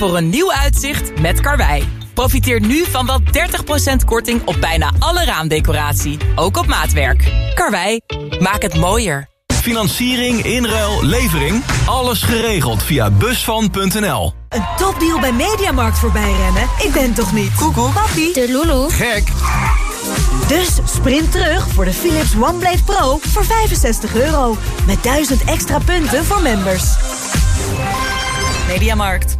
voor een nieuw uitzicht met Karwei. Profiteer nu van wel 30% korting op bijna alle raamdecoratie. Ook op maatwerk. Karwei, maak het mooier. Financiering, inruil, levering. Alles geregeld via busvan.nl. Een topdeal bij Mediamarkt voorbij rennen? Ik ben toch niet? Koekoek. Papi. De Lulu. Gek! Dus sprint terug voor de Philips OneBlade Pro voor 65 euro. Met 1000 extra punten voor members. Mediamarkt.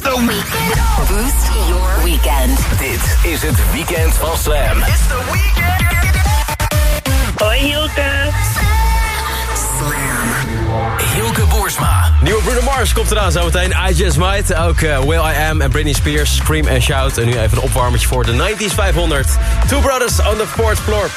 It's the weekend. Boost your weekend. Dit is het weekend van Slam. It's the weekend. Hoi Hilke. Slam. Hilke Boersma. Nieuwe Bruno Mars komt eraan zometeen. I Just Might. Ook uh, Will I Am en Britney Spears. Scream and Shout. En nu even een opwarmertje voor de 90s 500. Two Brothers on the fourth floor.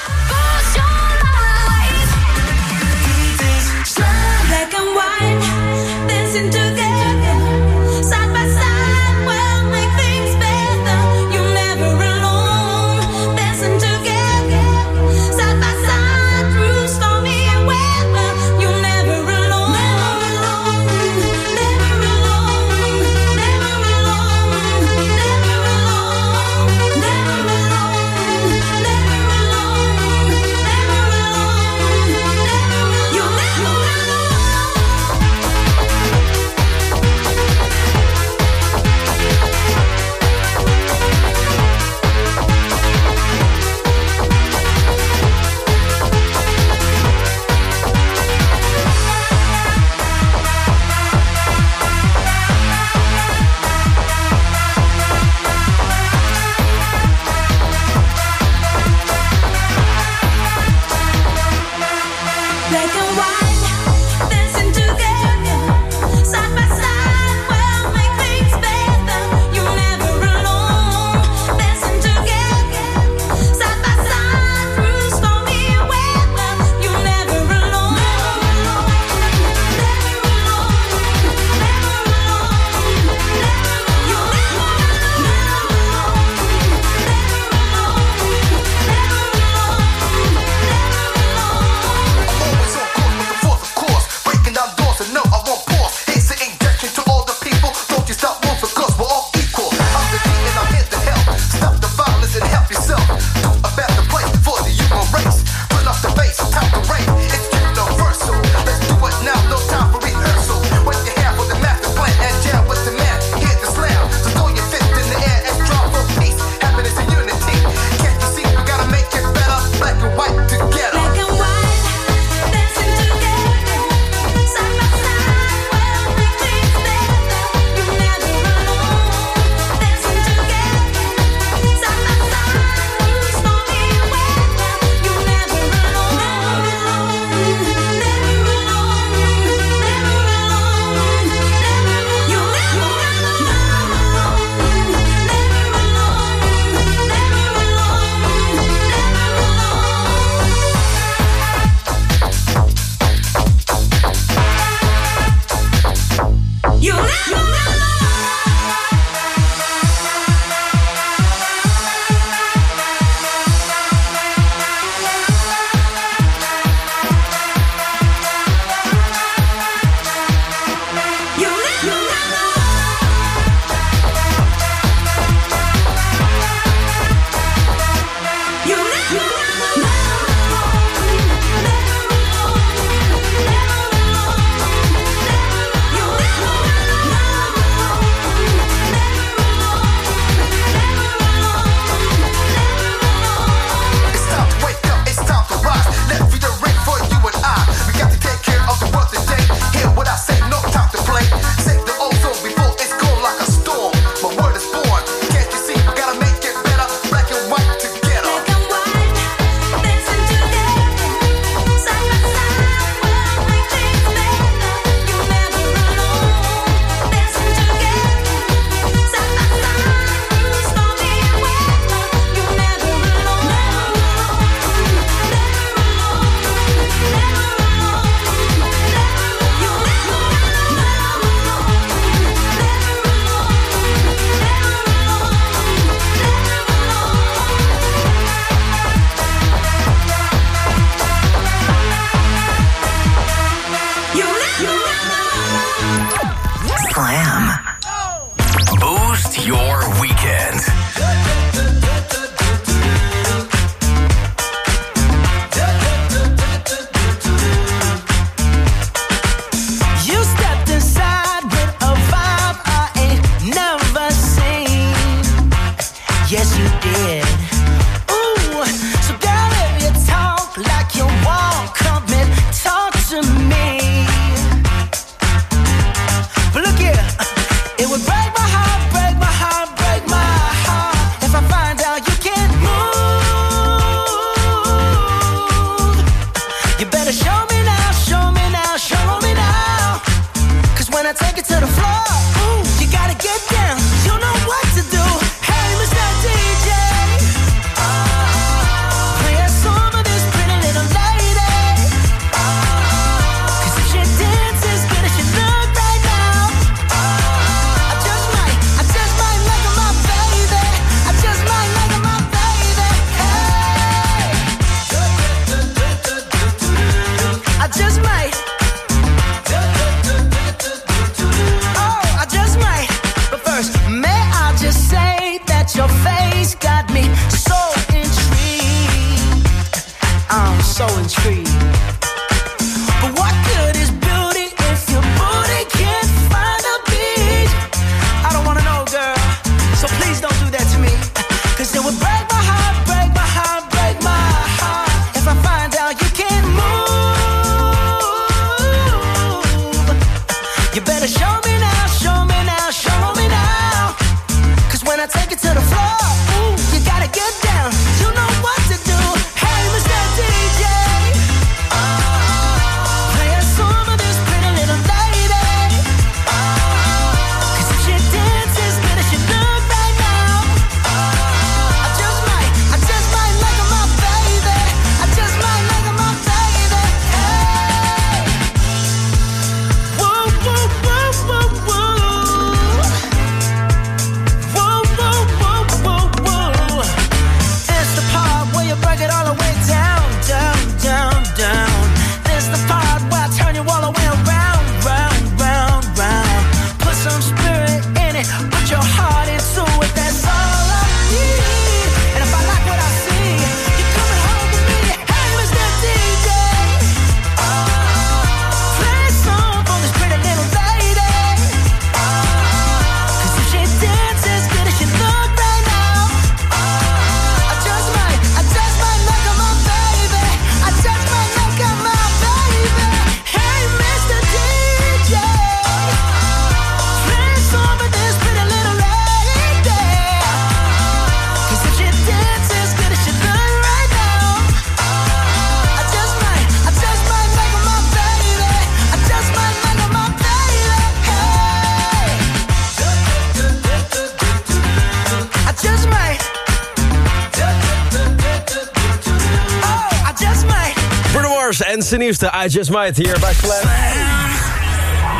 Zijn nieuwste I Just Might hier bij Slam.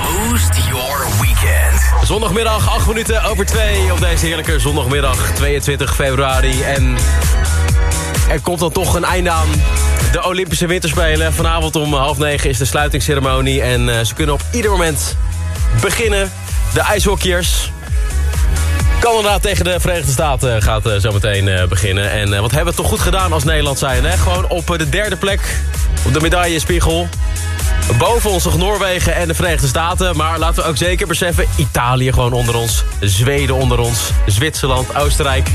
Boost your weekend. Zondagmiddag, 8 minuten over 2 op deze heerlijke zondagmiddag 22 februari. En er komt dan toch een einde aan de Olympische Winterspelen. Vanavond om half negen is de sluitingsceremonie. En eh, ze kunnen op ieder moment beginnen. De ijshockeyers. Canada tegen de Verenigde Staten gaat eh, zo meteen eh, beginnen. En eh, wat hebben we toch goed gedaan als Nederland zijn. Hè? Gewoon op de derde plek op de medaillespiegel. Boven ons nog Noorwegen en de Verenigde Staten. Maar laten we ook zeker beseffen, Italië gewoon onder ons. Zweden onder ons. Zwitserland, Oostenrijk.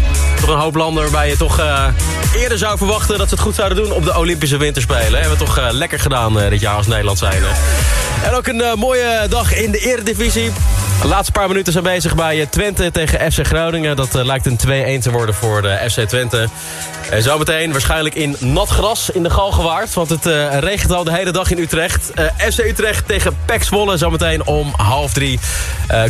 Een hoop landen waarbij je toch eh, eerder zou verwachten... dat ze het goed zouden doen op de Olympische Winterspelen. Hebben we toch eh, lekker gedaan eh, dit jaar als Nederland zijn. En ook een mooie dag in de Eredivisie. De laatste paar minuten zijn bezig bij Twente tegen FC Groningen. Dat lijkt een 2-1 te worden voor de FC Twente. En zometeen waarschijnlijk in nat gras in de Galgenwaard. Want het regent al de hele dag in Utrecht. FC Utrecht tegen PEC Zwolle zometeen om half drie.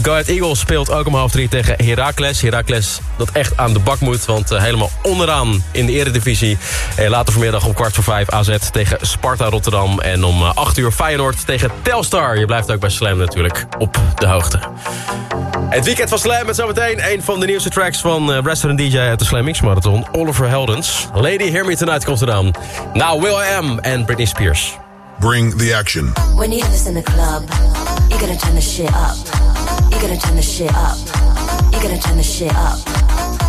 Go Ahead Eagles speelt ook om half drie tegen Heracles. Heracles dat echt aan de bak moet. Want eh, helemaal onderaan in de eredivisie. En later vanmiddag om kwart voor vijf AZ tegen Sparta Rotterdam. En om eh, acht uur Feyenoord tegen Telstar. Je blijft ook bij Slam natuurlijk op de hoogte. Het weekend van Slam met zometeen een van de nieuwste tracks van uh, wrestler en DJ uit de Slam Mix Marathon, Oliver Heldens. Lady Hear Me Tonight komt eraan. Nou, Will I Am en Britney Spears. Bring the action. When you hear this in the club, you gotta turn the shit up. You gotta turn the shit up. You gotta turn the shit up.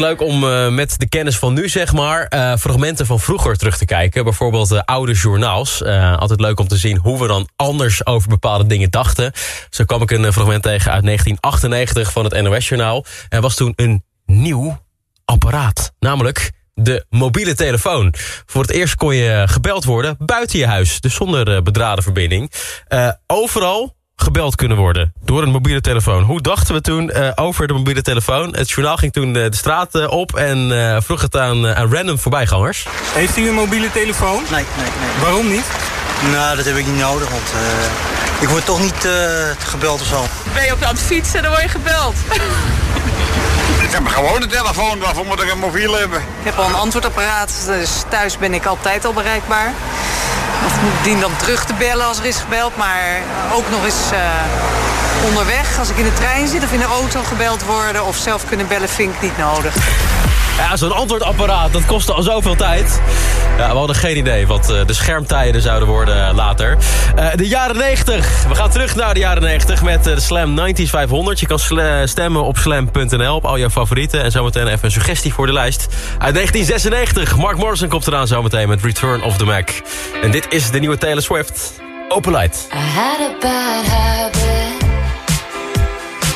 leuk om eh, met de kennis van nu, zeg maar, eh, fragmenten van vroeger terug te kijken. Bijvoorbeeld eh, oude journaals. Altijd leuk om te zien hoe we dan anders over bepaalde dingen dachten. Zo kwam ik een fragment tegen uit 1998 van het NOS-journaal. Er was toen een nieuw apparaat, namelijk de mobiele telefoon. Voor het eerst kon je gebeld worden buiten je huis, dus zonder bedraden verbinding. Overal gebeld kunnen worden door een mobiele telefoon. Hoe dachten we toen eh, over de mobiele telefoon? Het journaal ging toen eh, de straat eh, op en eh, vroeg het aan, aan random voorbijgangers. Heeft u een mobiele telefoon? Nee, nee, nee. Waarom niet? Nou, dat heb ik niet nodig, want eh, ik word toch niet eh, gebeld of zo. Ben je ook aan het fietsen, dan word je gebeld. Ik heb gewoon een telefoon, waarvoor moet ik een mobiel hebben? Ik heb al een antwoordapparaat, dus thuis ben ik altijd al bereikbaar. Of dien dan terug te bellen als er is gebeld, maar ook nog eens eh, onderweg. Als ik in de trein zit of in de auto gebeld worden of zelf kunnen bellen, vind ik niet nodig. Ja, zo'n antwoordapparaat, dat kostte al zoveel tijd. Ja, we hadden geen idee wat eh, de schermtijden zouden worden eh, later. Eh, de jaren 90. We gaan terug naar de jaren 90 met de Slam 90s 500. Je kan stemmen op slam.nl op al jouw favorieten. En zometeen even een suggestie voor de lijst. Uit 1996. Mark Morrison komt eraan zometeen met Return of the Mac. En dit is de nieuwe Taylor Swift. Open Light. I had a bad habit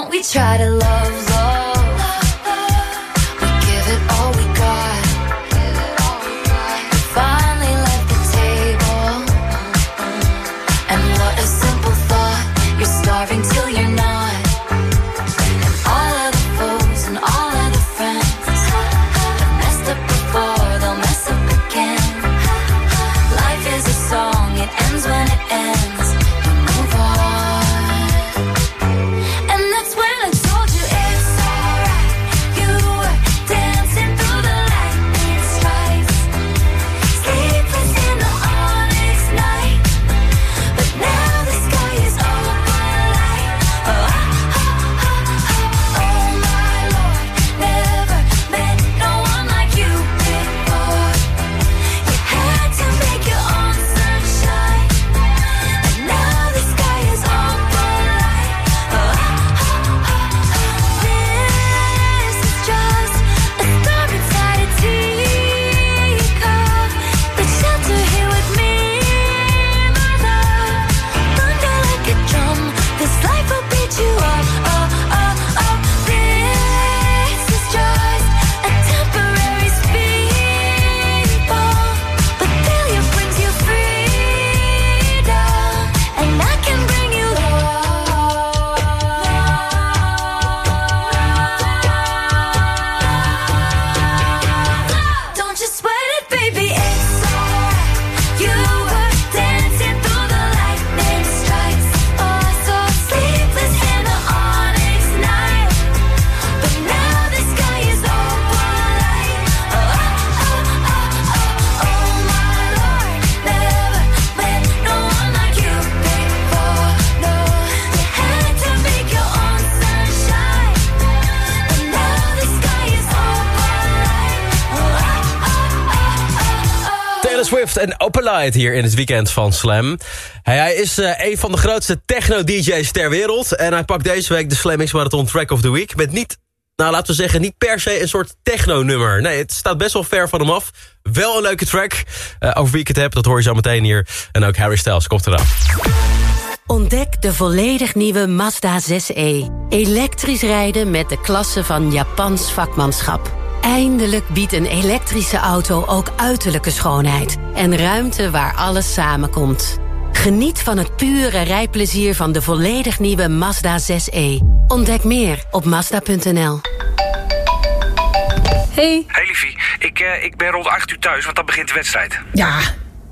don't we try to love, love? En Opalite hier in het weekend van Slam. Hij, is eh, een van de grootste techno-dj's ter wereld. En hij pakt deze week de Slam X Marathon Track of the Week... met niet, nou laten we zeggen, niet per se een soort techno-nummer. Nee, het staat best wel ver van hem af. Wel een leuke track. Eh, over wie ik het heb, dat hoor je zo meteen hier. En ook Harry Styles komt eraan. Ontdek de volledig nieuwe Mazda 6e. Elektrisch rijden met de klasse van Japans vakmanschap. Eindelijk biedt een elektrische auto ook uiterlijke schoonheid. En ruimte waar alles samenkomt. Geniet van het pure rijplezier van de volledig nieuwe Mazda 6e. Ontdek meer op Mazda.nl. Hey. Hey liefie, ik, eh, ik ben rond 8 uur thuis, want dan begint de wedstrijd. Ja,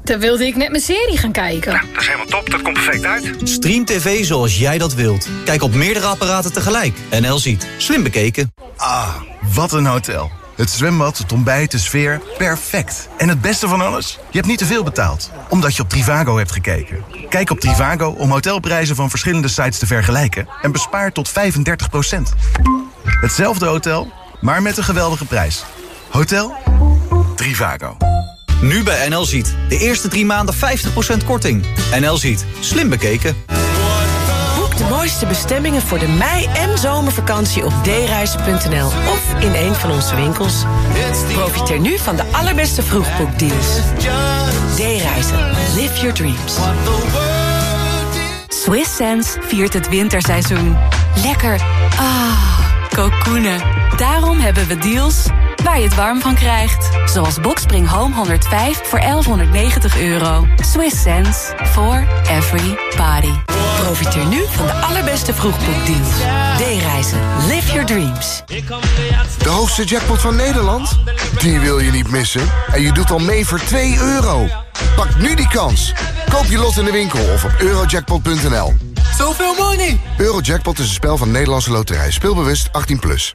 dan wilde ik net mijn serie gaan kijken. Dat is helemaal top, dat komt perfect uit. Stream TV zoals jij dat wilt. Kijk op meerdere apparaten tegelijk. NL ziet. Slim bekeken. Ah, wat een hotel. Het zwembad, het ontbijt, de sfeer, perfect. En het beste van alles? Je hebt niet te veel betaald, omdat je op Trivago hebt gekeken. Kijk op Trivago om hotelprijzen van verschillende sites te vergelijken... en bespaar tot 35% Hetzelfde hotel, maar met een geweldige prijs. Hotel Trivago. Nu bij NL ziet. De eerste drie maanden 50% korting. NL ziet. Slim bekeken. De mooiste bestemmingen voor de mei- en zomervakantie op dereizen.nl of in een van onze winkels. Profiteer nu van de allerbeste vroegboekdeals. D-reizen. Live your dreams. Swiss Sense viert het winterseizoen. Lekker. Ah, kokoenen. Daarom hebben we deals waar je het warm van krijgt. Zoals Boxspring Home 105 voor 1190 euro. Swiss sense for every party. Profiteer nu van de allerbeste vroegboekdeals. D-reizen. Live your dreams. De hoogste jackpot van Nederland? Die wil je niet missen. En je doet al mee voor 2 euro. Pak nu die kans. Koop je lot in de winkel of op eurojackpot.nl. Zoveel money! Eurojackpot is een spel van Nederlandse Loterij. Speelbewust 18+. Plus.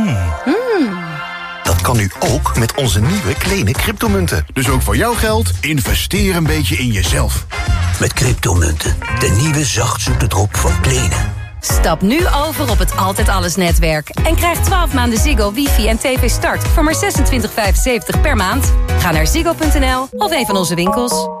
Dat kan nu ook met onze nieuwe kleine cryptomunten. Dus ook voor jouw geld, investeer een beetje in jezelf. Met cryptomunten, de nieuwe zachtzoete drop van Kleene. Stap nu over op het Altijd Alles netwerk. En krijg 12 maanden Ziggo, wifi en tv start voor maar 26,75 per maand. Ga naar ziggo.nl of een van onze winkels.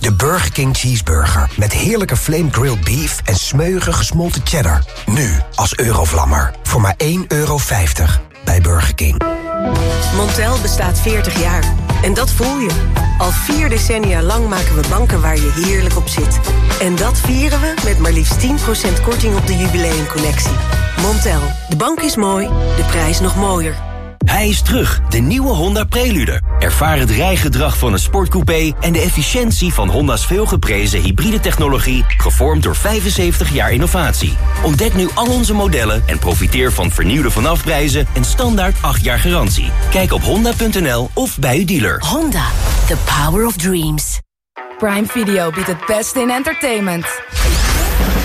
De Burger King Cheeseburger. Met heerlijke flame grilled beef en smeuige gesmolten cheddar. Nu als Eurovlammer. Voor maar 1,50 euro bij Burger King. Montel bestaat 40 jaar. En dat voel je. Al vier decennia lang maken we banken waar je heerlijk op zit. En dat vieren we met maar liefst 10% korting op de jubileumcollectie. Montel. De bank is mooi, de prijs nog mooier. Hij is terug, de nieuwe Honda Prelude. Ervaar het rijgedrag van een sportcoupé en de efficiëntie van Honda's veelgeprezen hybride technologie, gevormd door 75 jaar innovatie. Ontdek nu al onze modellen en profiteer van vernieuwde vanafprijzen en standaard 8 jaar garantie. Kijk op honda.nl of bij uw dealer. Honda, the power of dreams. Prime Video biedt het beste in entertainment.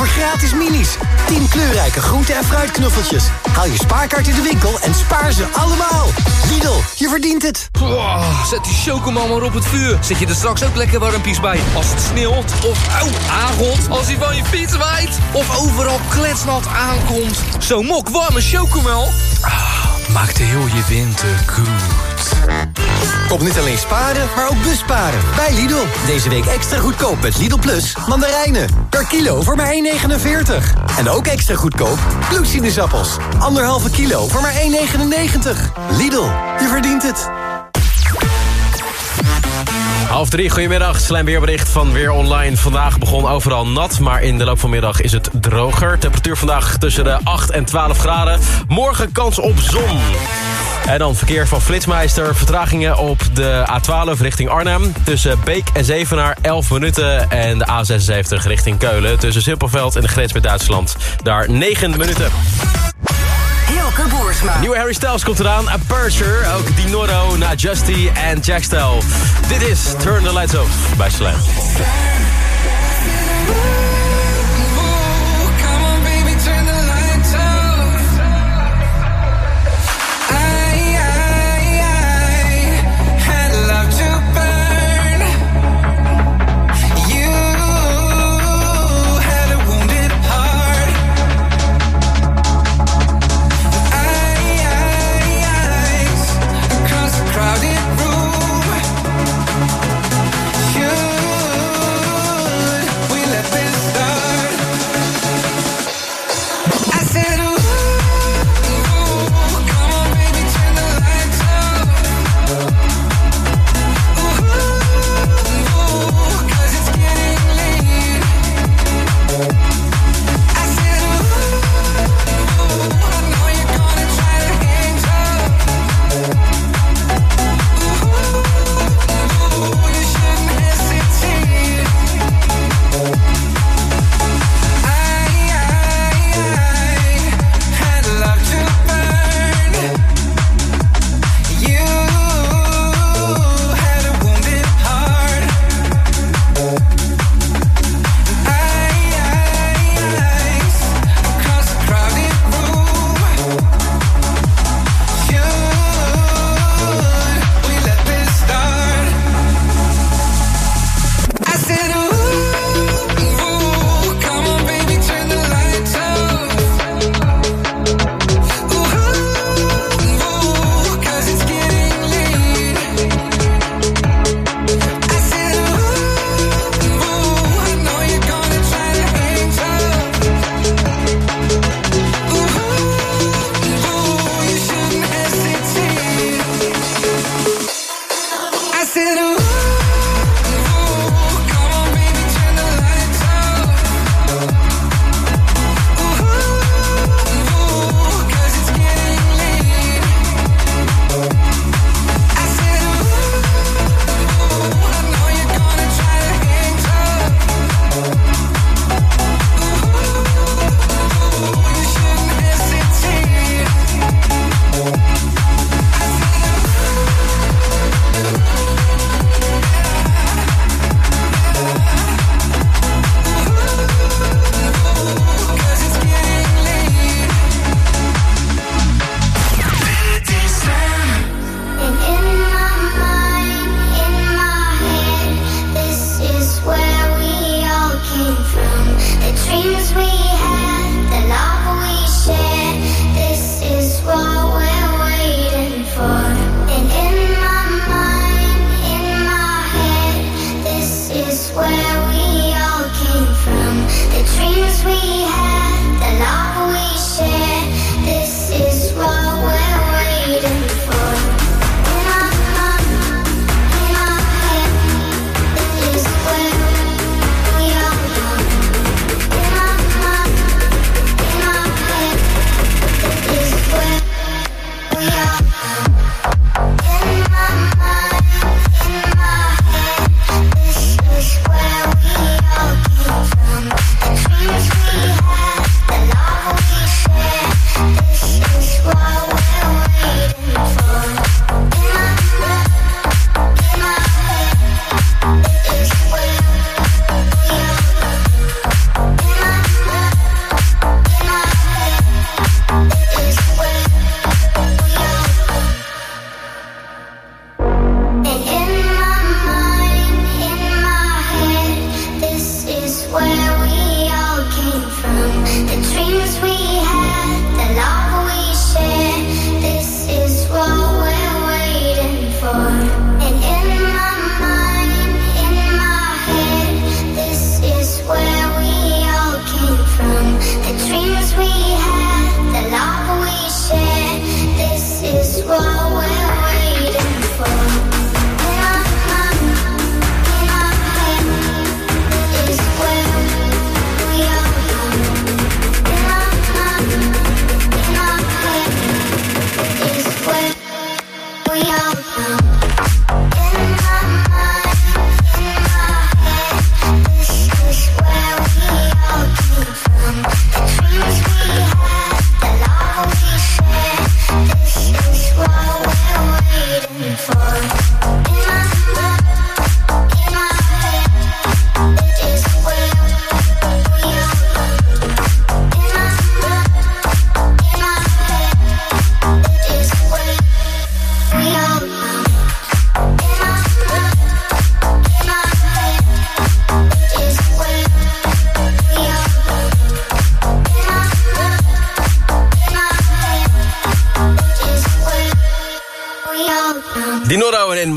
voor gratis minis. 10 kleurrijke groente- en fruitknuffeltjes. Haal je spaarkaart in de winkel en spaar ze allemaal. Lidl, je verdient het. zet die chocomel maar op het vuur. Zet je er straks ook lekker warmpies bij. Als het sneeuwt of auw, aangot. Als hij van je fiets waait. Of overal kletsnat aankomt. Zo'n mok warme chocomel. Ah, maakt heel je winter goed. Kom niet alleen sparen, maar ook busparen. Bij Lidl. Deze week extra goedkoop met Lidl Plus mandarijnen. Per kilo voor maar 1,49. En ook extra goedkoop bloedsinusappels. Anderhalve kilo voor maar 1,99. Lidl, je verdient het. Half drie, goedemiddag. Slijm weerbericht van Weer Online. Vandaag begon overal nat, maar in de loop van middag is het droger. Temperatuur vandaag tussen de 8 en 12 graden. Morgen kans op zon. En dan verkeer van Flitsmeister. Vertragingen op de A12 richting Arnhem. Tussen Beek en Zevenaar 11 minuten. En de A76 richting Keulen. Tussen Simpelveld en de grens met Duitsland. Daar 9 minuten. Nieuwe Harry Styles komt eraan. Aperture. Ook Dinoro, na Justy en Jackstel. Dit is Turn the Lights Off bij Slam.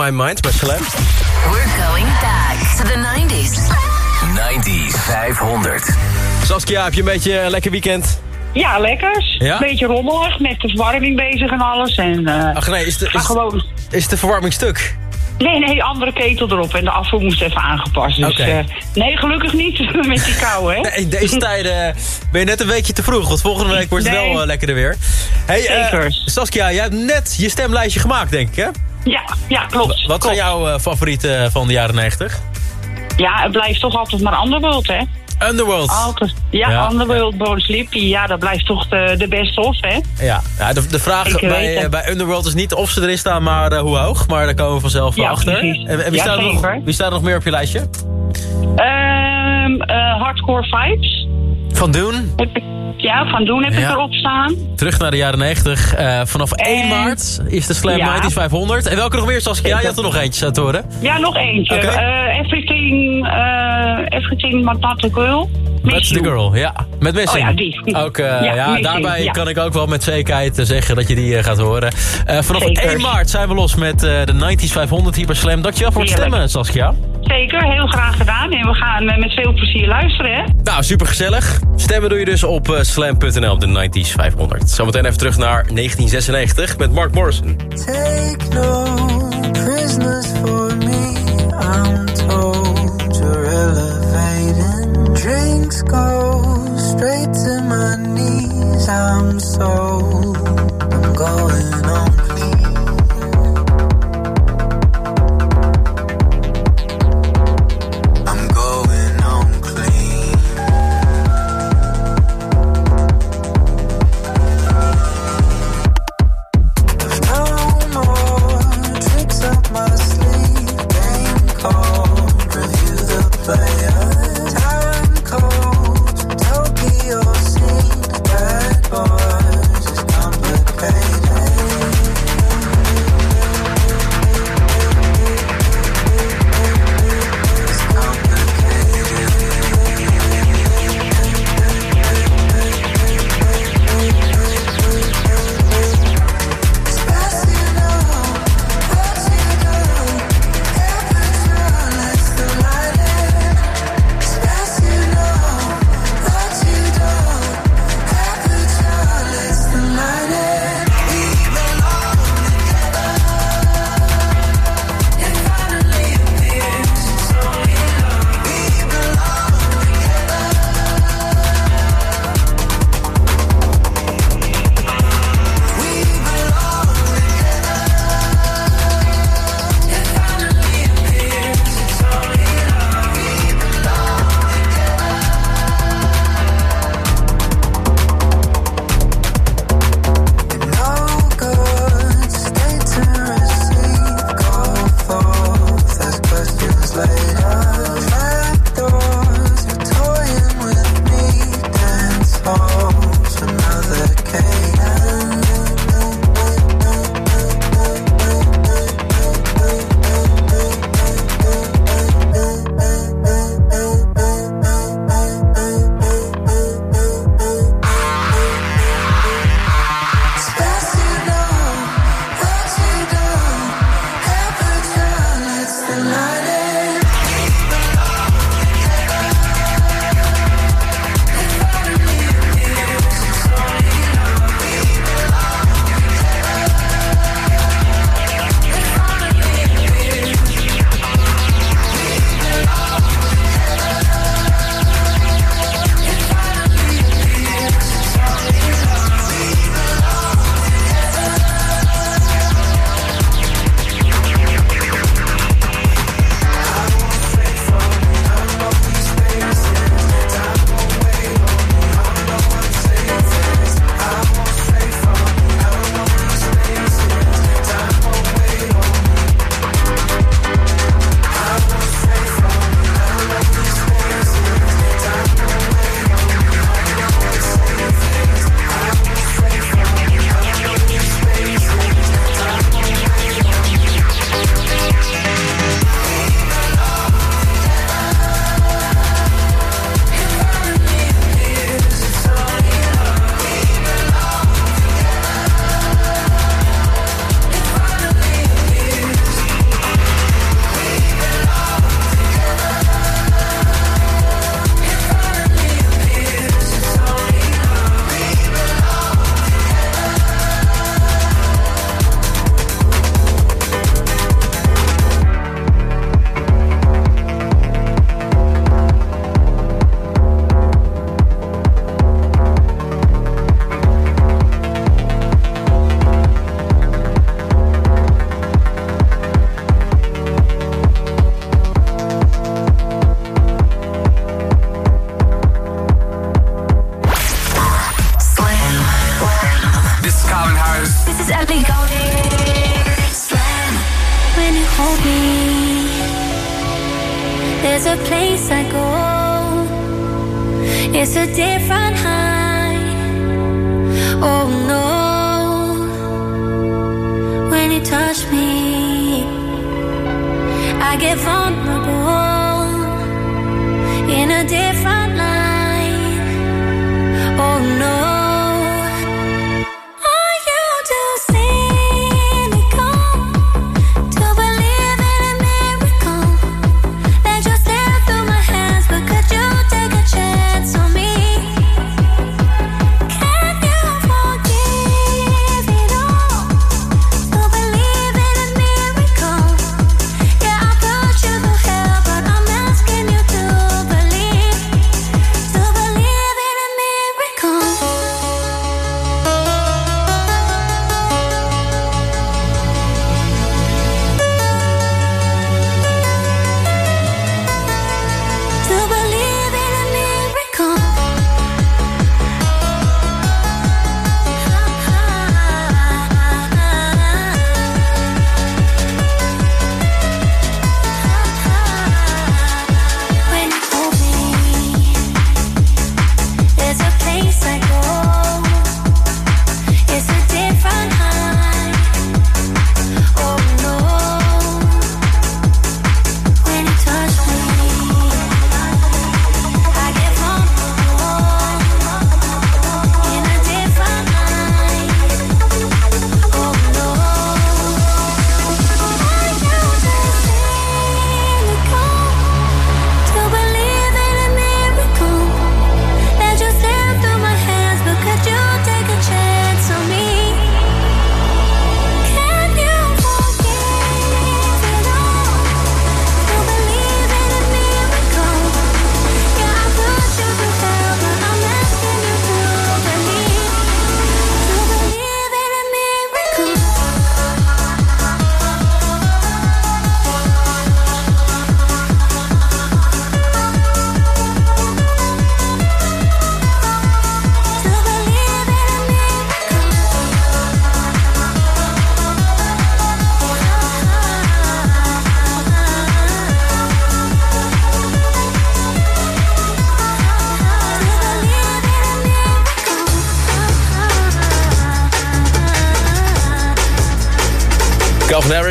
My Mind bij Slam. We're going back to the 90s. 90s 500. Saskia, heb je een beetje een lekker weekend? Ja, lekkers. Ja? Beetje rommelig, met de verwarming bezig en alles. En, eh, Ach nee, is de, is, gewoon... is de verwarming stuk? Nee, nee, andere ketel erop en de afvoer moest even aangepast. Dus, Oké. eh, nee, gelukkig niet met die kou, hè? In deze tijden ben je net een weekje te vroeg, want volgende week wordt het Nee. wel eh, lekkerder weer. Hey, eh, Zeker. Saskia, jij hebt net je stemlijstje gemaakt, denk ik, hè? Ja, ja, klopt. Wat zijn jouw eh, favorieten van de jaren 90? Ja, het blijft toch altijd maar Underworld, hè? Underworld. Altijd. Ja, Ja. Underworld, Bon Slippy, ja, dat blijft toch de, de beste of, hè? Ja, ja de, de vraag bij, eh, bij Underworld is niet of ze erin staan, maar eh, hoe hoog. Maar daar komen we vanzelf Ja, achter. precies. En, en wie, Ja, staat nog, wie staat er nog meer op je lijstje? Ehm eh, hardcore Vibes. Van Doen. Ja, Van Doen heb Ja. ik erop staan. Terug naar de jaren 90. Eh, vanaf 1 En- maart is de Slam Ja. 90s 500. En welke nog meer, Saskia? Je had er nog eentje aan het horen. Ja, nog eentje. Eh, everything, eh everything but not girl. Miss That's the girl, ja. Met Missing. Oh ja, die. Ook, eh, Ja, ja, Missing, daarbij ja. kan ik ook wel met zekerheid zeggen dat je die gaat horen. Eh, vanaf Zeker. 1 maart zijn we los met eh, de 90s 500 hier bij Slam. Dankjewel voor het Heerlijk. stemmen, Saskia. Zeker, heel graag gedaan. En we gaan eh, met veel plezier luisteren, hè? Nou, super gezellig. Stemmen doe je dus op eh, slam.nl op de 90s 500. Zometeen even terug naar 1996 met Mark Morrison. Take no prisoners for me. I'm told you're elevating. Drinks go straight to my knees. I'm sold.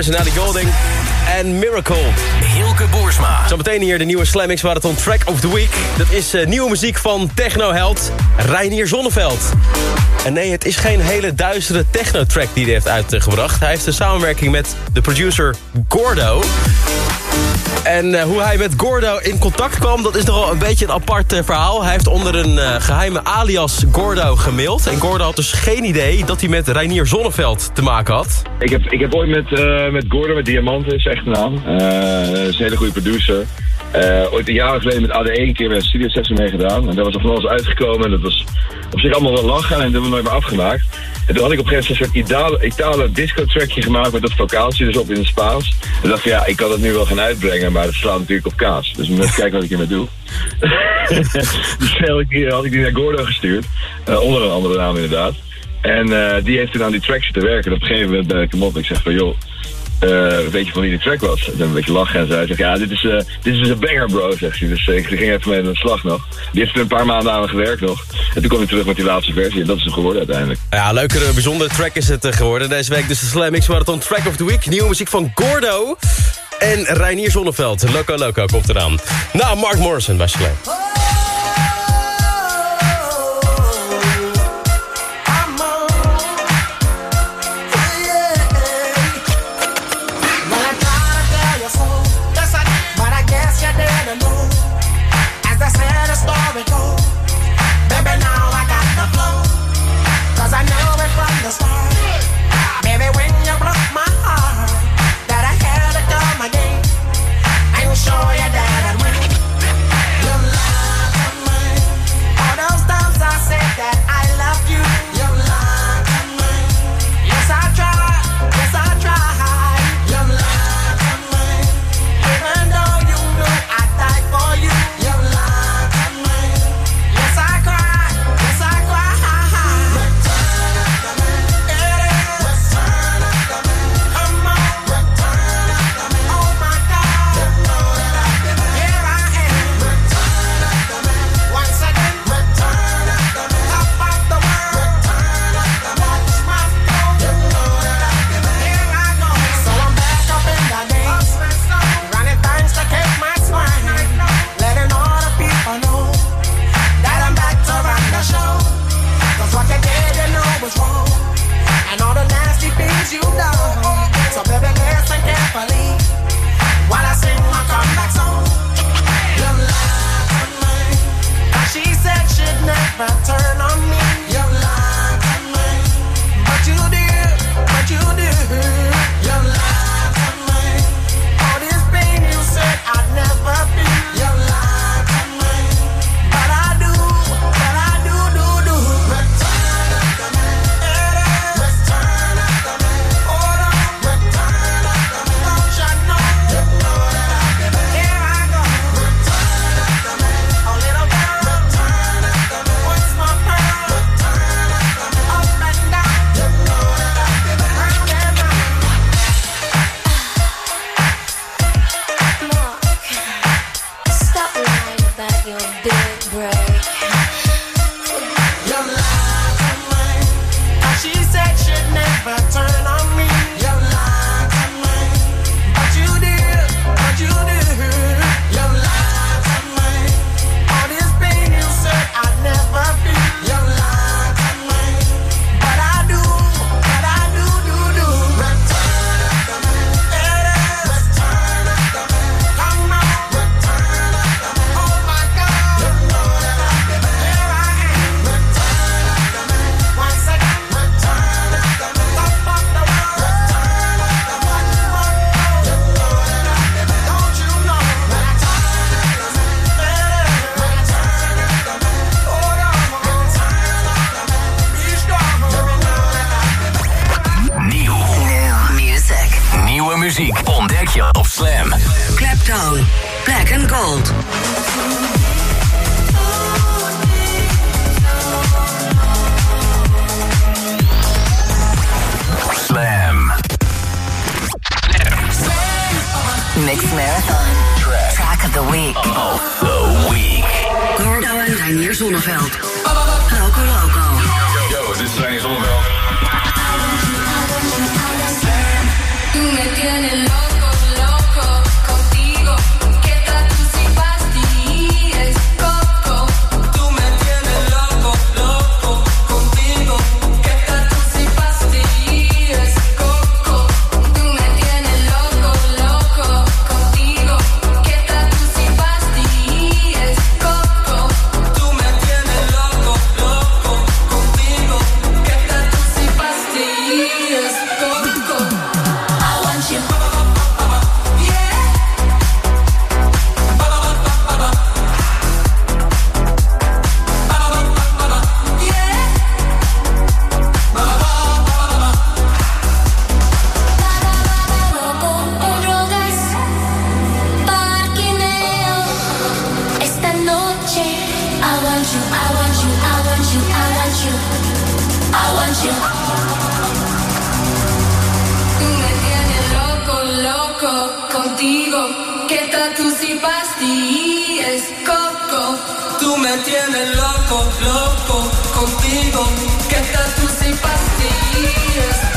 En Golding en Miracle. Hilke Boersma. Zometeen hier de nieuwe Slam X Marathon Track of the Week. Dat is eh, nieuwe muziek van technoheld Reinier Zonneveld. En nee, het is geen hele duistere techno-track die hij heeft uitgebracht. Hij heeft een samenwerking met de producer Gordo. En eh, hoe hij met Gordo in contact kwam, dat is nogal een beetje een apart eh, verhaal. Hij heeft onder een eh, geheime alias Gordo gemaild. En Gordo had dus geen idee dat hij met Reinier Zonneveld te maken had. Ik heb, ik heb ooit met, met Gordon, met Diamant is echt naam. Is een hele goede producer. Eh, ooit een jaar geleden met AD1 een keer met een studio sessie meegedaan. En daar was er van alles uitgekomen. En dat was op zich allemaal wel lachen. En dat hebben we nooit meer afgemaakt. En toen had ik op een gegeven moment een soort Italo, Italo disco trackje gemaakt met dat vocaaltje dus op in het Spaans. En dacht ik, ja, ik kan dat nu wel gaan uitbrengen, maar dat slaat natuurlijk op kaas. Dus we moeten even kijken wat ik hiermee doe. dus had ik, die, naar Gordo gestuurd. Eh, onder een andere naam inderdaad. En eh, die heeft toen aan die tracks te werken. En op een gegeven moment ben ik hem op en ik zeg van, joh, weet je van wie die track was? En een beetje lachen en. Hij zegt, ja, dit is, eh, dit is dus een banger, bro, zegt hij. Dus eh, ik ging even mee aan de slag nog. Die heeft er een paar maanden aan gewerkt nog. En toen kwam hij terug met die laatste versie. En dat is hem geworden uiteindelijk. Ja, leukere, bijzondere track is het eh, geworden. Deze week dus de Slam X Marathon Track of the Week. Nieuwe muziek van Gordo. En Reinier Zonneveld. Loco Loco komt eraan. Nou, Mark Morrison bij Slam. contigo, que tatu y pastillas, coco. Tú me tienes loco, loco contigo, que tatu y pastillas.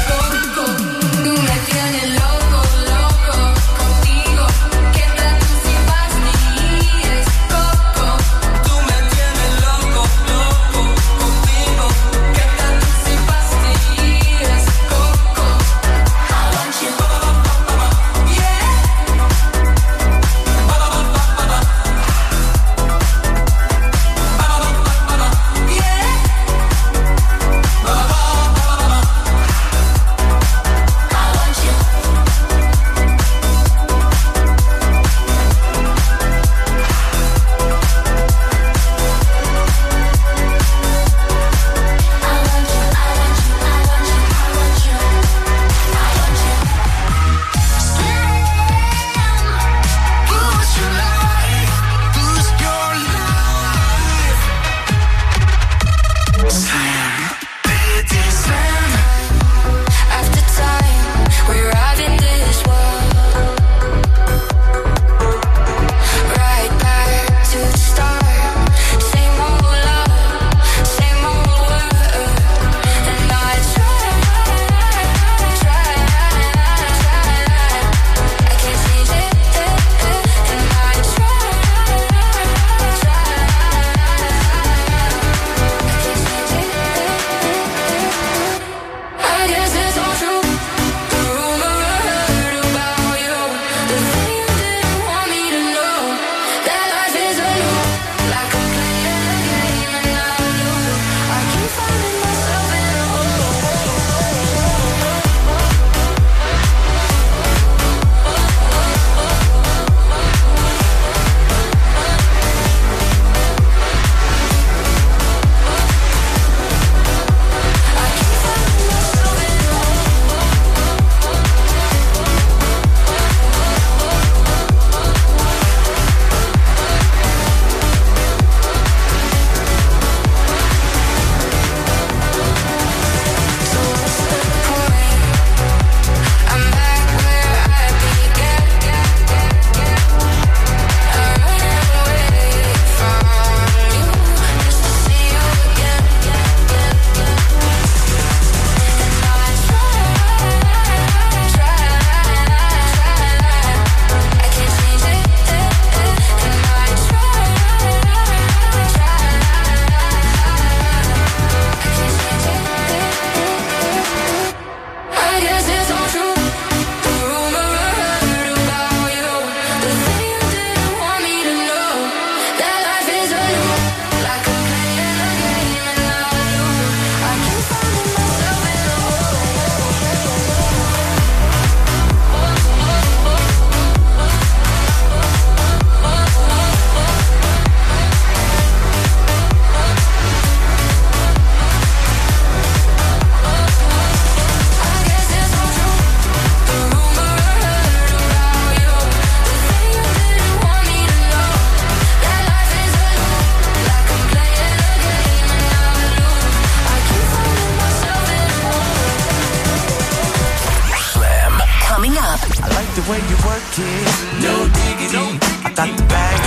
You work it. No diggity, I got the bag.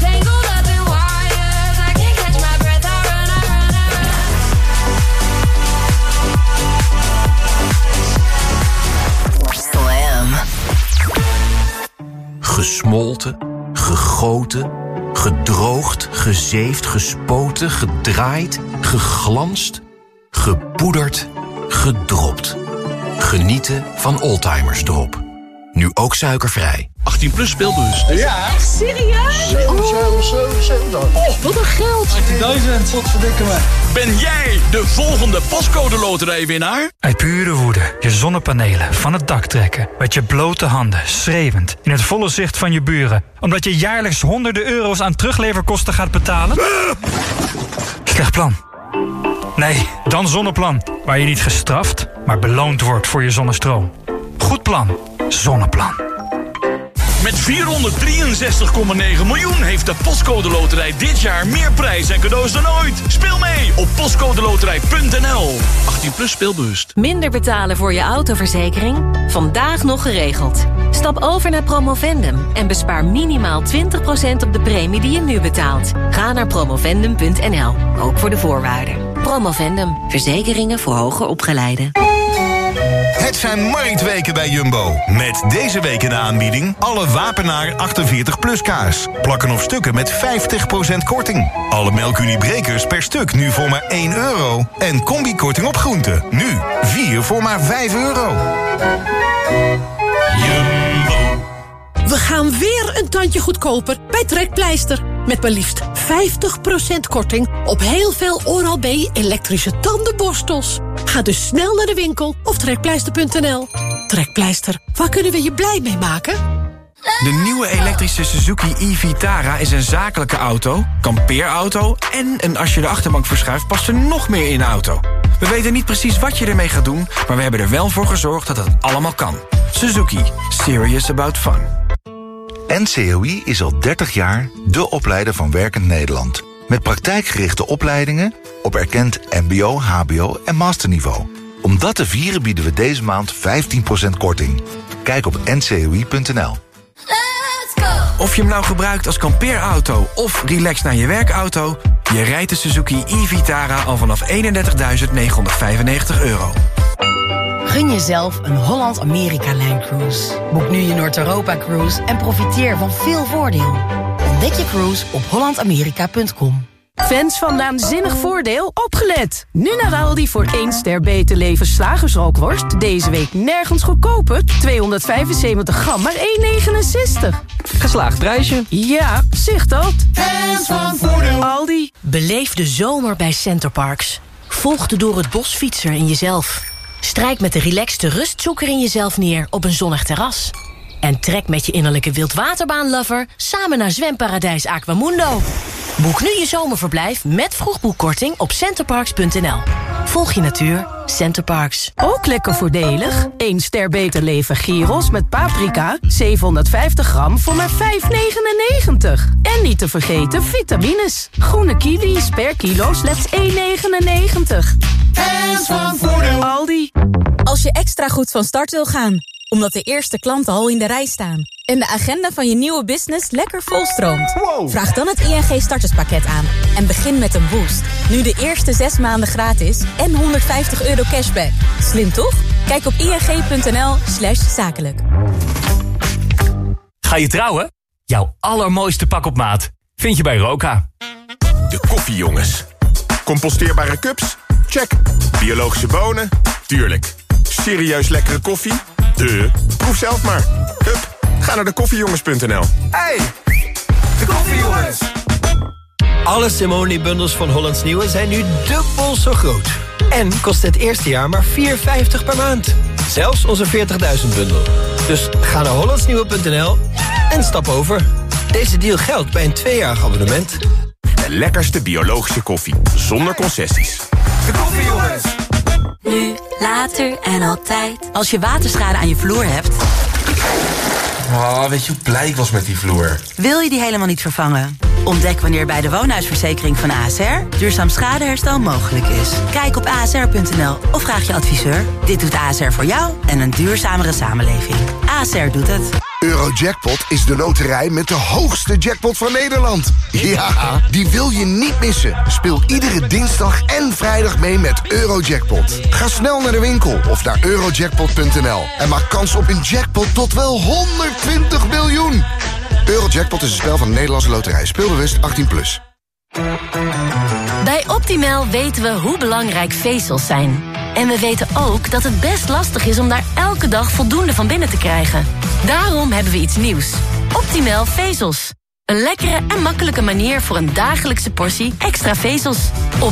Tangled up in wires, I can't catch my breath. I run, I run, I run. Slam. Gesmolten, gegoten, gedroogd, gezeefd, gespoten, gedraaid, geglanst, gepoederd, gedropt. Genieten van Oldtimers Drop. Nu ook suikervrij. 18 plus speelbus. Ja. Echt serieus? Oh, wat een geld. 18.000. Wat verdikken me. Ben jij de volgende pascode loterijwinnaar? Uit pure woede je zonnepanelen van het dak trekken. Met je blote handen, schreeuwend, in het volle zicht van je buren. Omdat je jaarlijks honderden euro's aan terugleverkosten gaat betalen? Slecht plan. Nee, dan Zonneplan. Waar je niet gestraft, maar beloond wordt voor je zonnestroom. Goed plan. Zonneplan. Met 463,9 miljoen heeft de Postcode Loterij dit jaar meer prijs en cadeaus dan ooit. Speel mee op postcodeloterij.nl. 18 plus speelbewust. Minder betalen voor je autoverzekering? Vandaag nog geregeld. Stap over naar Promovendum en bespaar minimaal 20% op de premie die je nu betaalt. Ga naar promovendum.nl, ook voor de voorwaarden. Promovendum, verzekeringen voor hoger opgeleiden. Het zijn marktweken bij Jumbo. Met deze week in aanbieding alle Wapenaar 48 plus kaas. Plakken of stukken met 50% korting. Alle melkuniebrekers per stuk nu voor maar 1 euro. En combikorting op groenten. Nu 4 voor maar 5 euro. Jumbo. We gaan weer een tandje goedkoper bij Trekpleister. Met maar liefst 50% korting op heel veel Oral-B elektrische tandenborstels. Ga dus snel naar de winkel of trekpleister.nl. Trekpleister, waar kunnen we je blij mee maken? De nieuwe elektrische Suzuki e-Vitara is een zakelijke auto, kampeerauto... en een als je de achterbank verschuift past er nog meer in de auto. We weten niet precies wat je ermee gaat doen... maar we hebben er wel voor gezorgd dat het allemaal kan. Suzuki. Serious about fun. NCOI is al 30 jaar de opleider van Werkend Nederland. Met praktijkgerichte opleidingen op erkend mbo, hbo en masterniveau. Om dat te vieren bieden we deze maand 15% korting. Kijk op ncoi.nl. Of je hem nou gebruikt als kampeerauto of relax naar je werkauto... je rijdt de Suzuki e-Vitara al vanaf 31.995 euro. Gun jezelf een Holland-Amerika-lijncruise. Boek nu je Noord-Europa-cruise en profiteer van veel voordeel. Ontdek je cruise op hollandamerika.com. Fans van Naanzinnig Voordeel, opgelet! Nu naar Aldi voor 1 ster beter leven slagersrookworst. Deze week nergens goedkoper. 275 gram, maar 1,69. Geslaagd prijsje. Ja, zicht dat. Fans van Voordeel. Aldi. Beleef de zomer bij Centerparks. Volg de door het bos fietser in jezelf. Strijk met de relaxte rustzoeker in jezelf neer op een zonnig terras. En trek met je innerlijke wildwaterbaanlover samen naar zwemparadijs Aquamundo. Boek nu je zomerverblijf met vroegboekkorting op centerparks.nl. Volg je natuur, Centerparks. Ook lekker voordelig. 1 ster beter leven gyros met paprika. 750 gram voor maar 5,99. En niet te vergeten vitamines. Groene kiwis per kilo slechts 1,99. Fans van Voordeel. Aldi. Als je extra goed van start wil gaan, omdat de eerste klanten al in de rij staan... en de agenda van je nieuwe business lekker volstroomt... vraag dan het ING starterspakket aan en begin met een boost. Nu de eerste zes maanden gratis en 150 euro cashback. Slim toch? Kijk op ing.nl slash zakelijk. Ga je trouwen? Jouw allermooiste pak op maat vind je bij Roka. De koffiejongens. Composteerbare cups? Check. Biologische bonen? Tuurlijk. Serieus lekkere koffie? De. Proef zelf maar. Hup, ga naar de koffiejongens.nl. Hey, de koffiejongens. Alle Simone-bundels van Hollands Nieuwe zijn nu dubbel zo groot. En kost het eerste jaar maar 4,50 per maand. Zelfs onze 40.000 bundel. Dus ga naar hollandsnieuwe.nl en stap over. Deze deal geldt bij een tweejarig abonnement. De lekkerste biologische koffie, zonder concessies. De koffiejongens. Nu, later en altijd. Als je waterschade aan je vloer hebt... Oh, weet je hoe blij ik was met die vloer? wil je die helemaal niet vervangen... Ontdek wanneer bij de woonhuisverzekering van ASR duurzaam schadeherstel mogelijk is. Kijk op asr.nl of vraag je adviseur. Dit doet ASR voor jou en een duurzamere samenleving. ASR doet het. Eurojackpot is de loterij met de hoogste jackpot van Nederland. Ja, die wil je niet missen. Speel iedere dinsdag en vrijdag mee met Eurojackpot. Ga snel naar de winkel of naar eurojackpot.nl en maak kans op een jackpot tot wel 120 miljoen. Eurojackpot is een spel van de Nederlandse loterij. Speelbewust 18+. Plus. Bij Optimal weten we hoe belangrijk vezels zijn. En we weten ook dat het best lastig is om daar elke dag voldoende van binnen te krijgen. Daarom hebben we iets nieuws. Optimal vezels. Een lekkere en makkelijke manier voor een dagelijkse portie extra vezels. Op